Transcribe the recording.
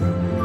Bye.